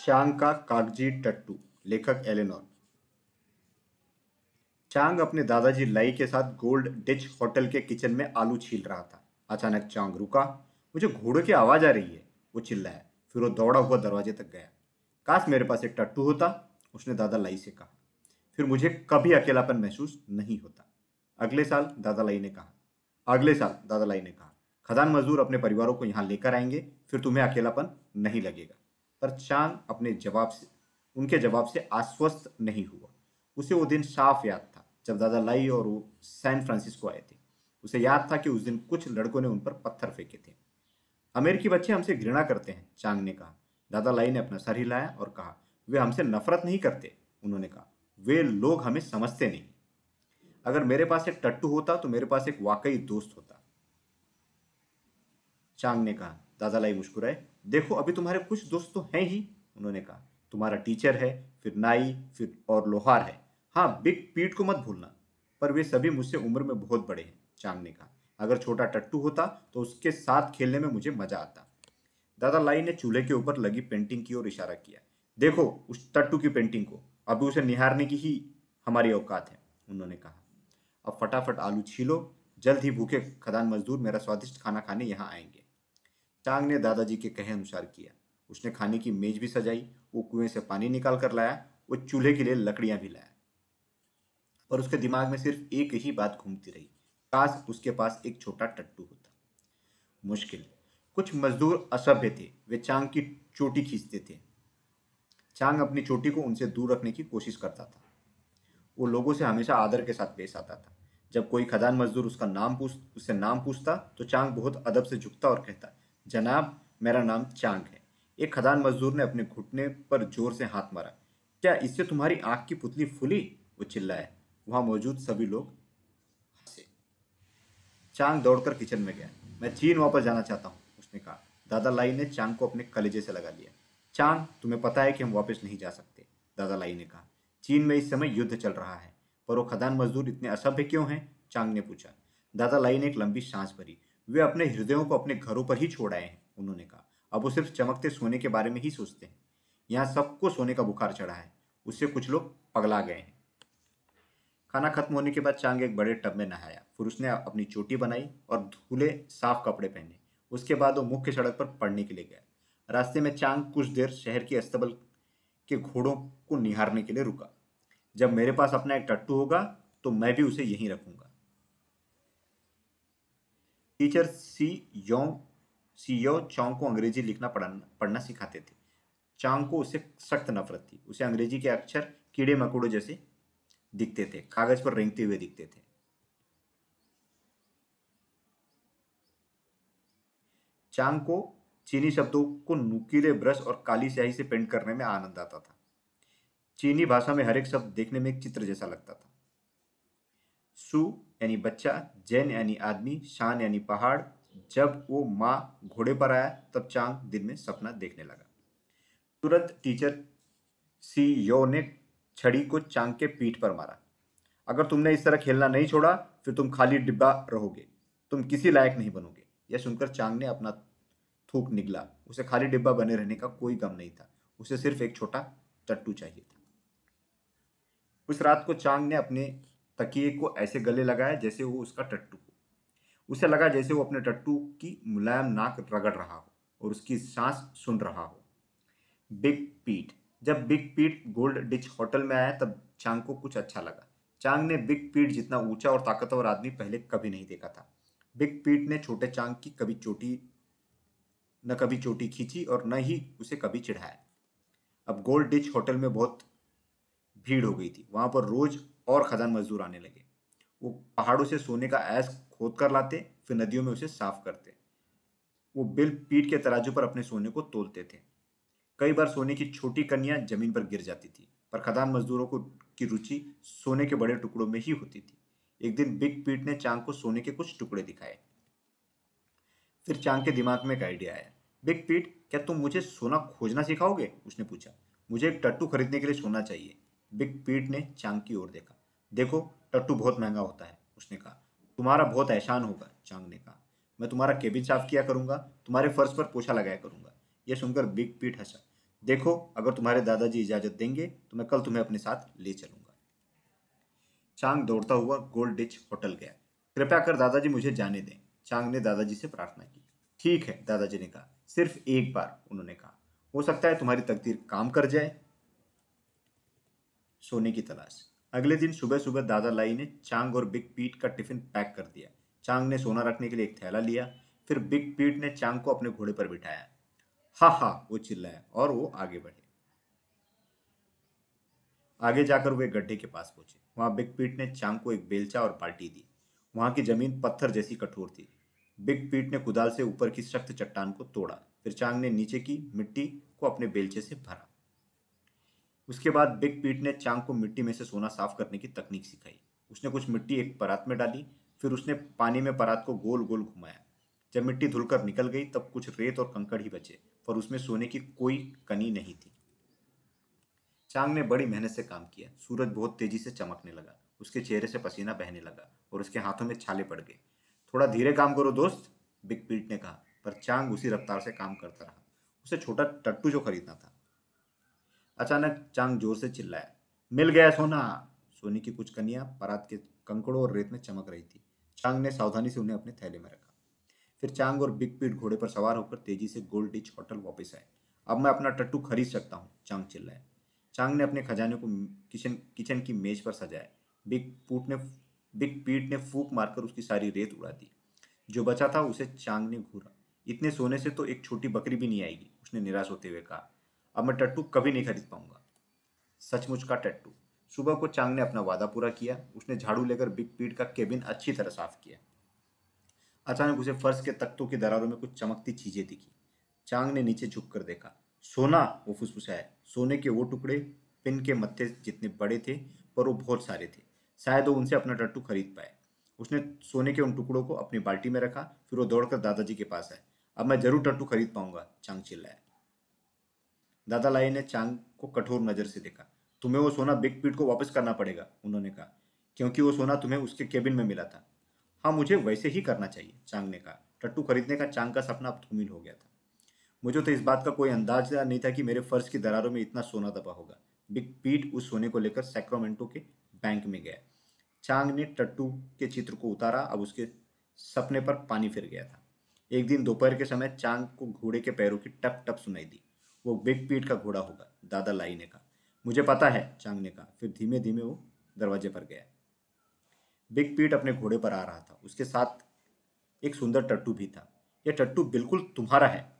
चांग का कागज़ी टट्टू, लेखक एलेनोर। चांग अपने दादाजी लाई के साथ गोल्ड डिच होटल के किचन में आलू छील रहा था। अचानक चांग रुका, मुझे घोड़े की आवाज़ आ रही है, वो चिल्लाया। फिर वो दौड़ा हुआ दरवाजे तक गया। काश मेरे पास एक टट्टू होता, उसने दादा लाई से कहा। फिर मुझे कभी अकेलापन महसूस नहीं होता, अगले साल दादा लाई ने कहा। अगले साल दादा लाई ने कहा खदान मजदूर अपने परिवारों को यहाँ लेकर आएँगे, फिर तुम्हें अकेलापन नहीं लगेगा। पर चांग अपने जवाब से, उनके जवाब से आश्वस्त नहीं हुआ। उसे वो दिन साफ़ याद था, जब दादा लाई और वो सैन फ्रांसिस्को आए थे। उसे याद था कि उस दिन कुछ लड़कों ने उन पर पत्थर फेंके थे। अमेरिकी बच्चे हमसे घृणा करते हैं, चांग ने कहा। दादा लाई ने अपना सर हिलाया और कहा, वे हमसे नफरत नहीं करते, उन्होंने कहा। वे लोग हमें समझते नहीं। अगर मेरे पास एक टट्टू होता तो मेरे पास एक वाकई दोस्त होता। चांग ने कहा। दादा लाई मुस्कुराए। देखो, अभी तुम्हारे कुछ दोस्त तो हैं ही, उन्होंने कहा। तुम्हारा टीचर है, फिर नाई, फिर और लोहार है। हाँ बिग पीट को मत भूलना, पर वे सभी मुझसे उम्र में बहुत बड़े हैं चांग ने कहा। अगर छोटा टट्टू होता तो उसके साथ खेलने में मुझे मज़ा आता। दादा लाई ने चूल्हे के ऊपर लगी पेंटिंग की ओर इशारा किया। देखो, उस टट्टू की पेंटिंग को, अभी उसे निहारने की ही हमारी औकात है, उन्होंने कहा। अब फटाफट आलू छीलो, जल्द ही भूखे खदान मजदूर मेरा स्वादिष्ट खाना खाने यहाँ आएँगे। चांग ने दादाजी के कहे अनुसार किया। उसने खाने की मेज भी सजाई, वो कुएँ से पानी निकाल कर लाया, वो चूल्हे के लिए लकड़ियाँ भी लाया। पर उसके दिमाग में सिर्फ़ एक ही बात घूमती रही, काश उसके पास एक छोटा टट्टू होता। मुश्किल, कुछ मजदूर असभ्य थे, वे चांग की चोटी खींचते थे। चांग अपनी चोटी को उनसे दूर रखने की कोशिश करता था। वो लोगों से हमेशा आदर के साथ पेश आता था। जब कोई खदान मजदूर उसका नाम पूछ, उससे नाम पूछता तो चांग बहुत अदब से झुकता और कहता जनाब, मेरा नाम चांग है। एक खदान मजदूर ने अपने घुटने पर ज़ोर से हाथ मारा। क्या इससे तुम्हारी आँख की पुतली फूली? वो चिल्लाया। वहाँ मौजूद सभी लोग हंसे। चांग दौड़कर किचन में गया। मैं चीन वापस जाना चाहता हूँ, उसने कहा। दादा लाई ने चांग को अपने कलेजे से लगा लिया। चांग, तुम्हें पता है कि हम वापस नहीं जा सकते, दादा लाई ने कहा। चीन में इस समय युद्ध चल रहा है, पर वो खदान मजदूर इतने असभ्य क्यों हैं? चांग ने पूछा। दादा लाई ने एक लंबी सांस भरी। वे अपने हृदयों को अपने घरों पर ही छोड़ आए हैं, उन्होंने कहा। अब वो सिर्फ़ चमकते सोने के बारे में ही सोचते हैं। यहाँ सबको सोने का बुखार चढ़ा है, उससे कुछ लोग पगला गए हैं। खाना खत्म होने के बाद चांग एक बड़े टब में नहाया। फिर उसने अपनी चोटी बनाई और धूले साफ़ कपड़े पहने। उसके बाद वो मुख्य सड़क पर पढ़ने के लिए गया। रास्ते में चांग कुछ देर शहर की अस्तबल के घोड़ों को निहारने के लिए रुका। जब मेरे पास अपना एक टट्टू होगा तो मैं भी उसे यहीं रखूँगा। टीचर सी योंग सी यो चौंग को अंग्रेज़ी लिखना पढ़ना पढ़ना सिखाते थे। चांग को उससे सख्त नफरत थी। उसे अंग्रेज़ी के अक्षर कीड़े मकोड़ों जैसे दिखते थे, कागज़ पर रेंगते हुए दिखते थे। चांग को चीनी शब्दों को नुकीले ब्रश और काली स्याही से पेंट करने में आनंद आता था। चीनी भाषा में हर एक शब्द देखने में एक चित्र जैसा लगता था। सु यानी बच्चा, जैन यानी आदमी, शान यानी पहाड़, जब वो माँ घोड़े पर आया, तब चांग दिन में सपना देखने लगा। तुरंत टीचर सी यो ने छड़ी को चांग के पीठ पर मारा। अगर तुमने इस तरह खेलना नहीं छोड़ा, फिर तुम खाली डिब्बा रहोगे। तुम किसी लायक नहीं बनोगे। यह सुनकर चांग ने अपना थूक निकला उसे खाली डिब्बा बने रहने का कोई गम नहीं था। उसे सिर्फ़ एक छोटा टट्टू चाहिए था। उस रात को चांग ने अपने तकिए को ऐसे गले लगाया जैसे वो उसका टट्टू हो। उसे लगा जैसे वो अपने टट्टू की मुलायम नाक रगड़ रहा हो और उसकी सांस सुन रहा हो। बिग पीट। जब बिग पीट गोल्ड डिच होटल में आया तब चांग को कुछ अच्छा लगा। चांग ने बिग पीट जितना ऊँचा और ताकतवर आदमी पहले कभी नहीं देखा था। बिग पीट ने छोटे चांग की कभी चोटी, न कभी चोटी खींची और न ही उसे कभी चिढ़ाया। अब गोल्ड डिच होटल में बहुत भीड़ हो गई थी। वहाँ पर रोज और खदान मजदूर आने लगे। वो पहाड़ों से सोने का ऐस खोद कर लाते, फिर नदियों में उसे साफ़ करते। वो बिल पीट के तराजू पर अपने सोने को तोलते थे। कई बार सोने की छोटी कन्या ज़मीन पर गिर जाती थी, पर खदान मजदूरों को, की रुचि सोने के बड़े टुकड़ों में ही होती थी। एक दिन बिग पीट ने चांग को सोने के कुछ टुकड़े दिखाए। फिर चांग के दिमाग में एक आइडिया आया। बिग पीट क्या तुम मुझे सोना खोजना सिखाओगे? उसने पूछा। मुझे एक टट्टू खरीदने के लिए सोना चाहिए। बिग पीट ने चांग की ओर देखा। देखो, टट्टू बहुत महँगा होता है, उसने कहा। तुम्हारा बहुत एहसान होगा चांग ने कहा। मैं तुम्हारा केबिन साफ़ किया करूँगा, तुम्हारे फर्श पर पोछा लगाया करूँगा। यह सुनकर बिग पीट हंसा। देखो, अगर तुम्हारे दादाजी इजाज़त देंगे तो मैं कल तुम्हें अपने साथ ले चलूँगा। चांग दौड़ता हुआ गोल्ड डिच होटल गया। कृपया कर दादाजी मुझे जाने दें। चांग ने दादाजी से प्रार्थना की। ठीक है, दादाजी ने कहा। सिर्फ़ एक बार, उन्होंने कहा। हो सकता है तुम्हारी तकदीर काम कर जाए। सोने की तलाश। अगले दिन सुबह सुबह दादा लाई ने चांग और बिग पीट का टिफ़िन पैक कर दिया। चांग ने सोना रखने के लिए एक थैला लिया, फिर बिग पीट ने चांग को अपने घोड़े पर बिठाया। हा हा वो चिल्लाया और वो आगे बढ़े। आगे जाकर वे गड्ढे के पास पहुँचे। वहाँ बिग पीट ने चांग को एक बेलचा और बाल्टी दी। वहाँ की ज़मीन पत्थर जैसी कठोर थी। बिग पीट ने कुदाल से ऊपर की सख्त चट्टान को तोड़ा। फिर चांग ने नीचे की मिट्टी को अपने बेलचे से भरा। उसके बाद बिग पीट ने चांग को मिट्टी में से सोना साफ़ करने की तकनीक सिखाई। उसने कुछ मिट्टी एक परात में डाली, फिर उसने पानी में परात को गोल गोल घुमाया। जब मिट्टी धुलकर निकल गई, तब कुछ रेत और कंकड़ ही बचे, पर उसमें सोने की कोई कनी नहीं थी। चांग ने बड़ी मेहनत से काम किया। सूरज बहुत तेज़ी से चमकने लगा। उसके चेहरे से पसीना बहने लगा और उसके हाथों में छाले पड़ गए। थोड़ा धीरे काम करो दोस्त, बिग पीट ने कहा, पर चांग उसी रफ्तार से काम करता रहा। उसे छोटा टट्टू जो खरीदना था। अचानक चांग ज़ोर से चिल्लाया। मिल गया सोना। सोने की कुछ कनिया परात के कंकड़ों और रेत में चमक रही थी। चांग ने सावधानी से उन्हें अपने थैले में रखा। फिर चांग और बिग पीट घोड़े पर सवार होकर तेज़ी से गोल्ड डिच होटल वापस आए। अब मैं अपना टट्टू खरीद सकता हूँ, चांग चिल्लाया। चांग ने अपने खजाने को किचन किचन की मेज पर सजाया। बिग पूट ने, बिग पीट ने फूक मारकर उसकी सारी रेत उड़ा दी। जो बचा था उसे चांग ने घूरा। इतने सोने से तो एक छोटी बकरी भी नहीं आएगी, उसने निराश होते हुए कहा। अब मैं टट्टू कभी नहीं खरीद पाऊँगा। सचमुच का टट्टू। सुबह को चांग ने अपना वादा पूरा किया। उसने झाड़ू लेकर बिग पीट का केबिन अच्छी तरह साफ़ किया। अचानक उसे फर्श के तख्तों की दरारों में कुछ चमकती चीज़ें दिखी। चांग ने नीचे झुक कर देखा। सोना, वो फुसफुसाया सोने के वो टुकड़े, पिन के मत्थे जितने बड़े थे, पर वो बहुत सारे थे। शायद वो उनसे अपना टट्टू खरीद पाए। उसने सोने के उन टुकड़ों को अपनी बाल्टी में रखा, फिर वो दौड़कर दादाजी के पास आए। अब मैं ज़रूर टट्टू खरीद पाऊँगा चांग चिल्लाया। दादा लाई ने चांग को कठोर नज़र से देखा। तुम्हें वो सोना बिग पीट को वापस करना पड़ेगा, उन्होंने कहा। क्योंकि वो सोना तुम्हें उसके केबिन में मिला था। हाँ मुझे वैसे ही करना चाहिए चांग ने कहा। टट्टू खरीदने का चांग का सपना अब धूमिल हो गया था। मुझे तो इस बात का कोई अंदाज़ा नहीं था कि मेरे फ़र्ज़ की दरारों में इतना सोना दबा होगा। बिग पीट उस सोने को लेकर सैक्रोमेंटो के बैंक में गया। चांग ने टट्टू के चित्र को उतारा, अब उसके सपने पर पानी फिर गया था। एक दिन दोपहर के समय चांग को घोड़े के पैरों की टप टप सुनाई दी। वो बिग पीठ का घोड़ा होगा, दादा लाई ने कहा मुझे पता है चांग ने कहा फिर धीमे धीमे वो दरवाजे पर गया। बिग पीट अपने घोड़े पर आ रहा था। उसके साथ एक सुंदर टट्टू भी था। यह टट्टू बिल्कुल तुम्हारा है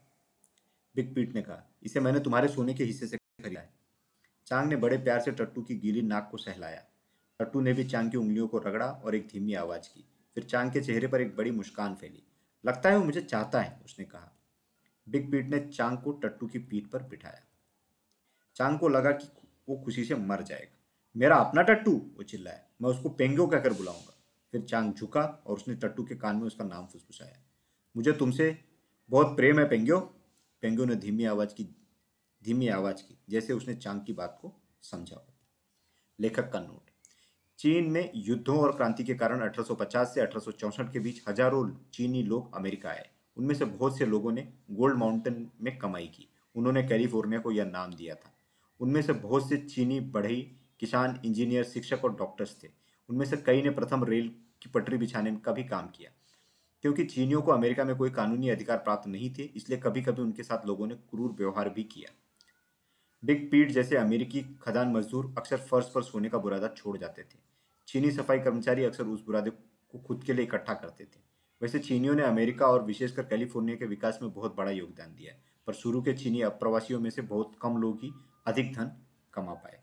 बिग पीट ने कहा। इसे मैंने तुम्हारे सोने के हिस्से से खरीदा है। चांग ने बड़े प्यार से टट्टू की गीली नाक को सहलाया। टट्टू ने भी चांग की उंगलियों को रगड़ा और एक धीमी आवाज़ की। फिर चांग के चेहरे पर एक बड़ी मुस्कान फैली। लगता है वो मुझे चाहता है, उसने कहा। बिग पीट ने चांग को टट्टू की पीठ पर बिठाया। चांग को लगा कि वो खुशी से मर जाएगा। मेरा अपना टट्टू, वो चिल्लाया। मैं उसको पेंगो कहकर बुलाऊँगा। फिर चांग झुका और उसने टट्टू के कान में उसका नाम फुसफुसाया। मुझे तुमसे बहुत प्रेम है पेंग्यो पेंग्यो ने धीमी आवाज़ की, धीमी आवाज़ की, जैसे उसने चांग की बात को समझा लेखक का नोट। चीन में युद्धों और क्रांति के कारण 1850 से अठारह के बीच हज़ारों चीनी लोग अमेरिका आए। उनमें से बहुत से लोगों ने गोल्ड माउंटेन में कमाई की। उन्होंने कैलिफ़ोर्निया को यह नाम दिया था। उनमें से बहुत से चीनी बढ़ई किसान, इंजीनियर, शिक्षक और डॉक्टर्स थे। उनमें से कई ने प्रथम रेल की पटरी बिछाने का भी काम किया। क्योंकि चीनियों को अमेरिका में कोई कानूनी अधिकार प्राप्त नहीं थे, इसलिए कभी कभी उनके साथ लोगों ने क्रूर व्यवहार भी किया। बिग पीट जैसे अमेरिकी खदान मजदूर अक्सर फर्श पर सोने का बुरादा छोड़ जाते थे। चीनी सफ़ाई कर्मचारी अक्सर उस बुरादे को खुद के लिए इकट्ठा करते थे। वैसे चीनियों ने अमेरिका और विशेषकर कैलिफ़ोर्निया के विकास में बहुत बड़ा योगदान दिया पर शुरू के चीनी अप्रवासियों में से बहुत कम लोग ही अधिक धन कमा पाए।